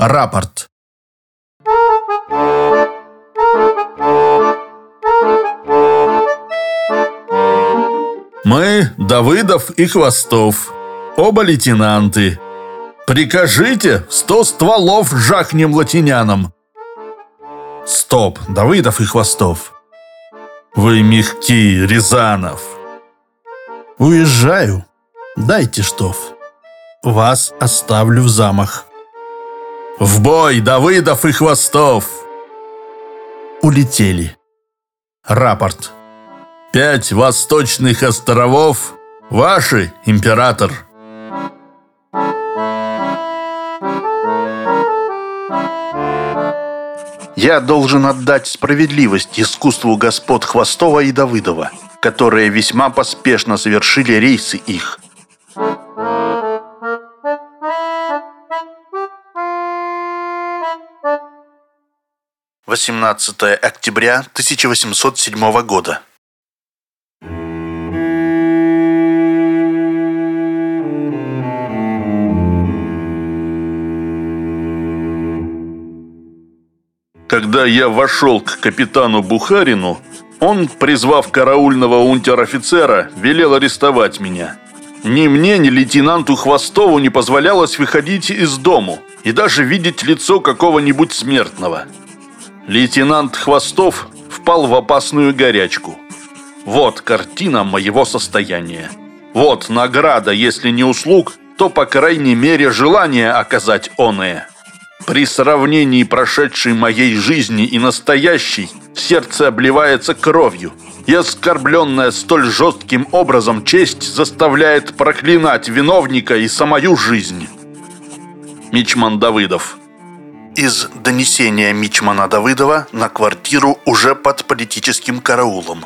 Рапорт. Мы, Давыдов и Хвостов, оба лейтенанты. Прикажите, сто стволов жахнем латинянам. Стоп, Давыдов и Хвостов. Вы мягкий, Рязанов. Уезжаю. Дайте штоф. Вас оставлю в замах. В бой, Давыдов и Хвостов! Улетели. Рапорт. Пять восточных островов. Ваши, император. Я должен отдать справедливость искусству господ Хвостова и Давыдова, которые весьма поспешно совершили рейсы их. Восемнадцатое октября 1807 года. Когда я вошел к капитану Бухарину, он, призвав караульного унтер-офицера, велел арестовать меня. Ни мне, ни лейтенанту Хвостову не позволялось выходить из дому и даже видеть лицо какого-нибудь смертного. Лейтенант Хвостов впал в опасную горячку. Вот картина моего состояния. Вот награда, если не услуг, то, по крайней мере, желание оказать оное. При сравнении прошедшей моей жизни и настоящей, сердце обливается кровью. И оскорбленная столь жестким образом честь заставляет проклинать виновника и самую жизнь. Мичман Давыдов Из донесения Мичмана Давыдова на квартиру уже под политическим караулом.